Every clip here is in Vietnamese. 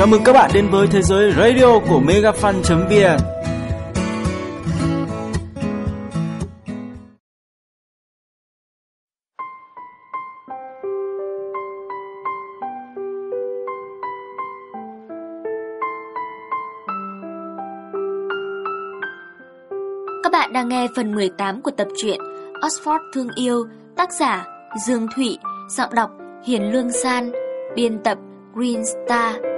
Chào mừng các bạn đến với thế giới radio của megafan.vn Các bạn đang nghe phần 18 của tập truyện Oxford Thương Yêu, tác giả Dương Thụy, giọng đọc Hiền Lương San, biên tập Green Star.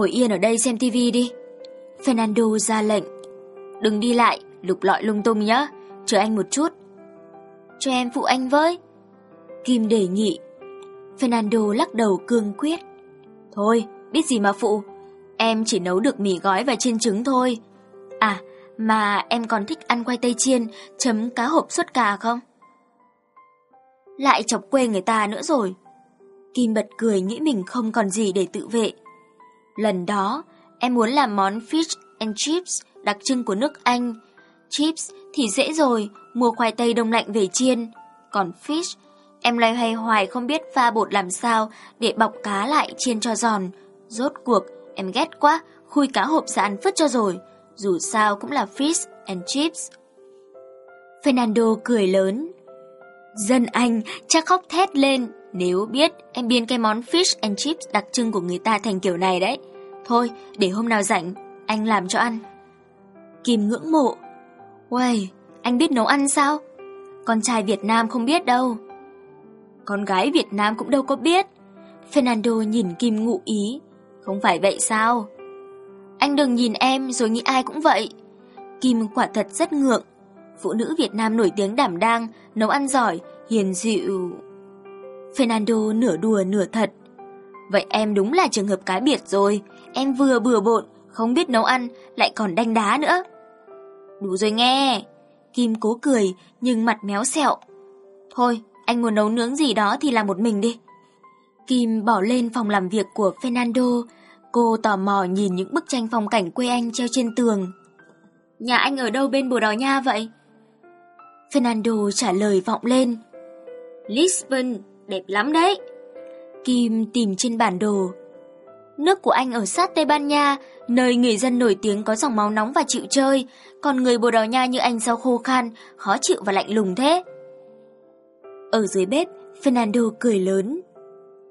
Ngồi yên ở đây xem tivi đi. Fernando ra lệnh. Đừng đi lại, lục lọi lung tung nhá. Chờ anh một chút. Cho em phụ anh với. Kim đề nghị. Fernando lắc đầu cương quyết. Thôi, biết gì mà phụ. Em chỉ nấu được mì gói và chiên trứng thôi. À, mà em còn thích ăn quay tây chiên chấm cá hộp suất cà không? Lại chọc quê người ta nữa rồi. Kim bật cười nghĩ mình không còn gì để tự vệ. Lần đó, em muốn làm món fish and chips đặc trưng của nước Anh. Chips thì dễ rồi, mua khoai tây đông lạnh về chiên. Còn fish, em loay hoay hoài không biết pha bột làm sao để bọc cá lại chiên cho giòn. Rốt cuộc, em ghét quá, khui cá hộp ra ăn phứt cho rồi. Dù sao cũng là fish and chips. Fernando cười lớn. Dân Anh chắc khóc thét lên nếu biết em biến cái món fish and chips đặc trưng của người ta thành kiểu này đấy. Thôi, để hôm nào rảnh, anh làm cho ăn. Kim ngưỡng mộ. Uầy, anh biết nấu ăn sao? Con trai Việt Nam không biết đâu. Con gái Việt Nam cũng đâu có biết. Fernando nhìn Kim ngụ ý. Không phải vậy sao? Anh đừng nhìn em rồi nghĩ ai cũng vậy. Kim quả thật rất ngượng. Phụ nữ Việt Nam nổi tiếng đảm đang, nấu ăn giỏi, hiền dịu. Fernando nửa đùa nửa thật. Vậy em đúng là trường hợp cá biệt rồi. Em vừa bừa bộn, không biết nấu ăn, lại còn đanh đá nữa. Đủ rồi nghe. Kim cố cười, nhưng mặt méo sẹo. Thôi, anh muốn nấu nướng gì đó thì làm một mình đi. Kim bỏ lên phòng làm việc của Fernando. Cô tò mò nhìn những bức tranh phong cảnh quê anh treo trên tường. Nhà anh ở đâu bên Bồ Đào Nha vậy? Fernando trả lời vọng lên. Lisbon, đẹp lắm đấy. Kim tìm trên bản đồ. Nước của anh ở sát Tây Ban Nha, nơi người dân nổi tiếng có dòng máu nóng và chịu chơi, còn người Bồ Đào Nha như anh sao khô khan, khó chịu và lạnh lùng thế. Ở dưới bếp, Fernando cười lớn.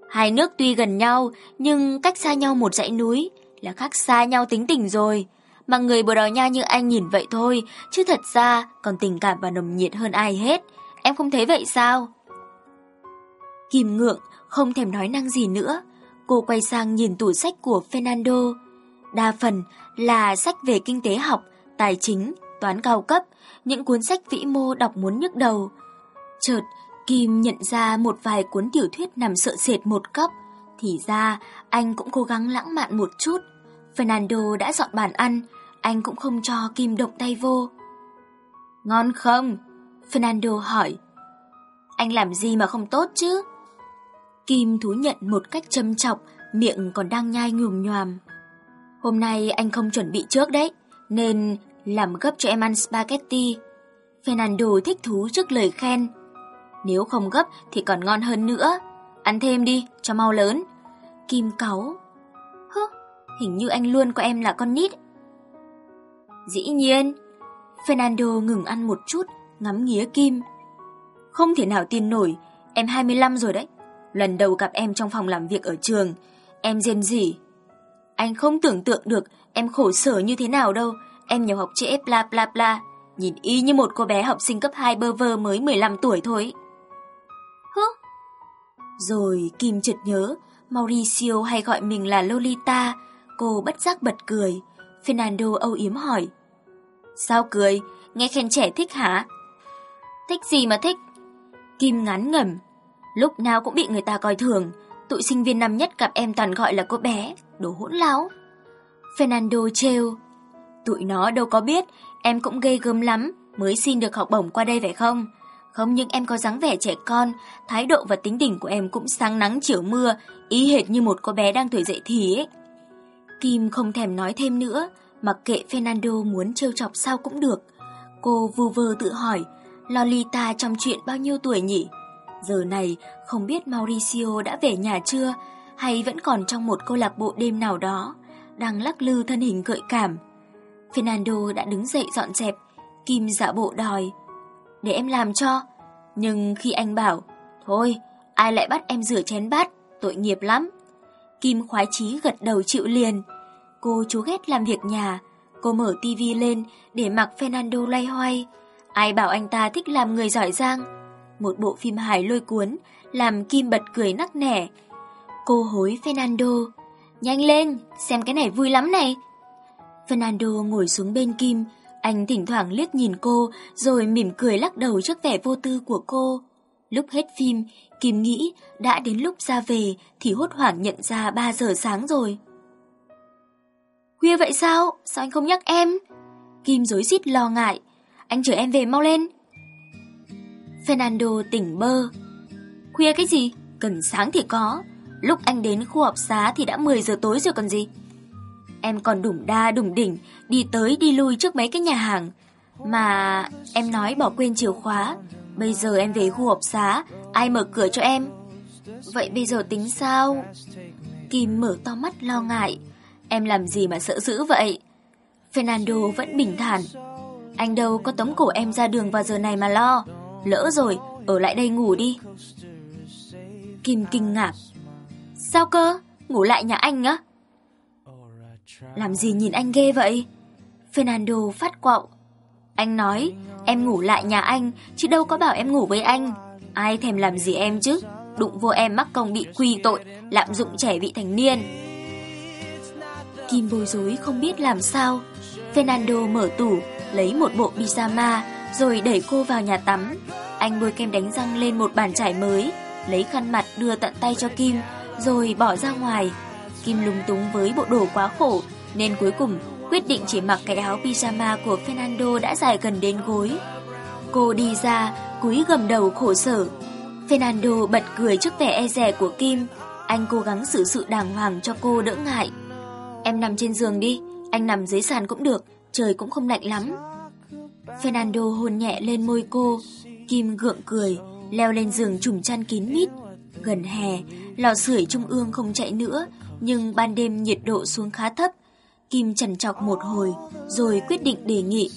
Hai nước tuy gần nhau, nhưng cách xa nhau một dãy núi, là khác xa nhau tính tình rồi. Mà người Bồ Đào Nha như anh nhìn vậy thôi, chứ thật ra còn tình cảm và nồng nhiệt hơn ai hết. Em không thấy vậy sao? Kim ngượng, không thèm nói năng gì nữa. Cô quay sang nhìn tủ sách của Fernando. Đa phần là sách về kinh tế học, tài chính, toán cao cấp, những cuốn sách vĩ mô đọc muốn nhức đầu. Chợt, Kim nhận ra một vài cuốn tiểu thuyết nằm sợ sệt một cấp. Thì ra, anh cũng cố gắng lãng mạn một chút. Fernando đã dọn bàn ăn, anh cũng không cho Kim động tay vô. Ngon không? Fernando hỏi. Anh làm gì mà không tốt chứ? Kim thú nhận một cách châm chọc, miệng còn đang nhai nhùm nhòm. Hôm nay anh không chuẩn bị trước đấy, nên làm gấp cho em ăn spaghetti. Fernando thích thú trước lời khen. Nếu không gấp thì còn ngon hơn nữa. Ăn thêm đi, cho mau lớn. Kim cáu. Hứ, hình như anh luôn coi em là con nít. Dĩ nhiên. Fernando ngừng ăn một chút, ngắm nghía Kim. Không thể nào tin nổi, em 25 rồi đấy. Lần đầu gặp em trong phòng làm việc ở trường, em rên rỉ. Anh không tưởng tượng được em khổ sở như thế nào đâu, em nhập học trễ bla bla bla, nhìn y như một cô bé học sinh cấp 2 bơ vơ mới 15 tuổi thôi. Hứ? Rồi Kim chợt nhớ, Mauricio hay gọi mình là Lolita, cô bất giác bật cười. Fernando âu yếm hỏi. Sao cười? Nghe khen trẻ thích hả? Thích gì mà thích? Kim ngắn ngẩm. Lúc nào cũng bị người ta coi thường. Tụi sinh viên năm nhất gặp em toàn gọi là cô bé, đồ hỗn láo. Fernando trêu. Tụi nó đâu có biết, em cũng gây gớm lắm, mới xin được học bổng qua đây phải không? Không những em có dáng vẻ trẻ con, thái độ và tính tình của em cũng sáng nắng chiều mưa, ý hệt như một cô bé đang tuổi dậy thì ấy. Kim không thèm nói thêm nữa, Mặc kệ Fernando muốn trêu chọc sao cũng được. Cô vu vơ tự hỏi, Lolita trong chuyện bao nhiêu tuổi nhỉ? Giờ này không biết Mauricio đã về nhà chưa hay vẫn còn trong một câu lạc bộ đêm nào đó, đang lắc lư thân hình gợi cảm. Fernando đã đứng dậy dọn dẹp, Kim giả bộ đòi. Để em làm cho. Nhưng khi anh bảo, thôi, ai lại bắt em rửa chén bát, tội nghiệp lắm. Kim khoái chí gật đầu chịu liền. Cô chú ghét làm việc nhà, cô mở tivi lên để mặc Fernando loay hoay. Ai bảo anh ta thích làm người giỏi giang. Một bộ phim hài lôi cuốn, làm Kim bật cười nắc nẻ. Cô hối Fernando, nhanh lên, xem cái này vui lắm này. Fernando ngồi xuống bên Kim, anh thỉnh thoảng liếc nhìn cô rồi mỉm cười lắc đầu trước vẻ vô tư của cô. Lúc hết phim, Kim nghĩ đã đến lúc ra về thì hốt hoảng nhận ra 3 giờ sáng rồi. Khuya vậy sao? Sao anh không nhắc em? Kim dối rít lo ngại. Anh chở em về mau lên. Fernando tỉnh bơ. Khuya cái gì? Cần sáng thì có. Lúc anh đến khu học xá thì đã 10 giờ tối rồi còn gì. Em còn đủng đa đủng đỉnh, đi tới đi lui trước mấy cái nhà hàng. Mà em nói bỏ quên chìa khóa, bây giờ em về khu học xá, ai mở cửa cho em? Vậy bây giờ tính sao? Kim mở to mắt lo ngại. Em làm gì mà sợ dữ vậy? Fernando vẫn bình thản. Anh đâu có tống cổ em ra đường vào giờ này mà lo. Lỡ rồi, ở lại đây ngủ đi. Kim kinh ngạc. Sao cơ? Ngủ lại nhà anh á? Làm gì nhìn anh ghê vậy? Fernando phát quọng. Anh nói, em ngủ lại nhà anh, chứ đâu có bảo em ngủ với anh. Ai thèm làm gì em chứ? Đụng vô em mắc công bị quy tội, lạm dụng trẻ vị thành niên. Kim bối rối không biết làm sao. Fernando mở tủ, lấy một bộ pyjama, rồi đẩy cô vào nhà tắm. Anh bôi kem đánh răng lên một bàn chải mới, lấy khăn mặt đưa tận tay cho Kim, rồi bỏ ra ngoài. Kim lúng túng với bộ đồ quá khổ, nên cuối cùng quyết định chỉ mặc cái áo pyjama của Fernando đã dài gần đến gối. Cô đi ra, cúi gầm đầu khổ sở. Fernando bật cười trước vẻ e dè của Kim. Anh cố gắng xử sự đàng hoàng cho cô đỡ ngại. Em nằm trên giường đi, anh nằm dưới sàn cũng được, trời cũng không lạnh lắm. Fernando hôn nhẹ lên môi cô, Kim gượng cười, leo lên giường trùm chăn kín mít. Gần hè, lò sưởi trung ương không chạy nữa, nhưng ban đêm nhiệt độ xuống khá thấp. Kim trần chọc một hồi, rồi quyết định đề nghị.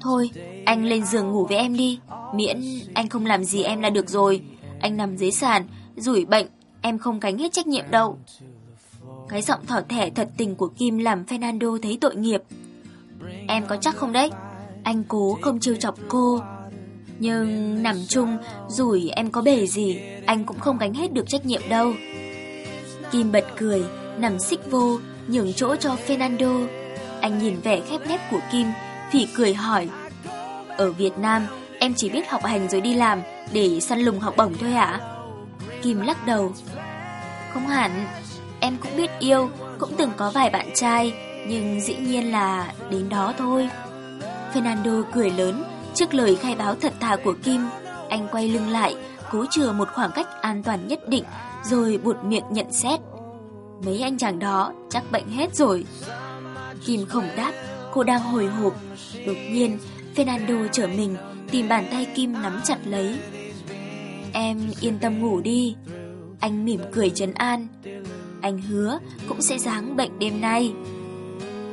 Thôi, anh lên giường ngủ với em đi, miễn anh không làm gì em là được rồi. Anh nằm dưới sàn, rủi bệnh, em không gánh hết trách nhiệm đâu. Cái giọng thỏ thẻ thật tình của Kim làm Fernando thấy tội nghiệp. Em có chắc không đấy? Anh cố không trêu chọc cô. Nhưng nằm chung, rủi em có bể gì, anh cũng không gánh hết được trách nhiệm đâu. Kim bật cười, nằm xích vô, nhường chỗ cho Fernando. Anh nhìn vẻ khép nép của Kim, phỉ cười hỏi. Ở Việt Nam, em chỉ biết học hành rồi đi làm để săn lùng học bổng thôi à? Kim lắc đầu. Không hẳn, em cũng biết yêu, cũng từng có vài bạn trai, nhưng dĩ nhiên là đến đó thôi. Fernando cười lớn trước lời khai báo thật thà của Kim. Anh quay lưng lại, cố chừa một khoảng cách an toàn nhất định, rồi buột miệng nhận xét. Mấy anh chàng đó chắc bệnh hết rồi. Kim không đáp, cô đang hồi hộp. Đột nhiên, Fernando trở mình, tìm bàn tay Kim nắm chặt lấy. Em yên tâm ngủ đi. Anh mỉm cười trấn an. Anh hứa cũng sẽ dáng bệnh đêm nay.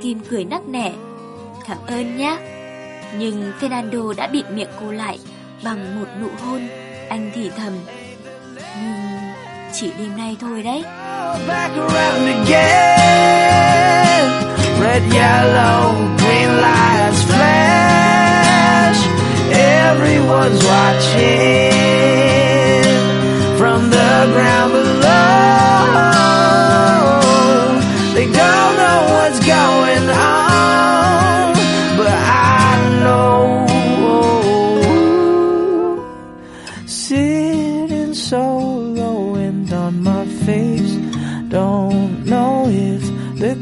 Kim cười nắc nẻ. Cảm ơn nhé. Nhưng Fernando đã bịt miệng cô lại bằng một nụ hôn. Anh thì thầm. Nhưng chỉ đêm nay thôi đấy. Back around again. Red, yellow, green lights flash. Everyone's watching from the ground below.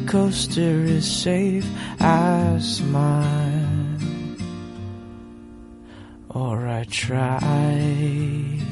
Coaster is safe. I smile, or I try.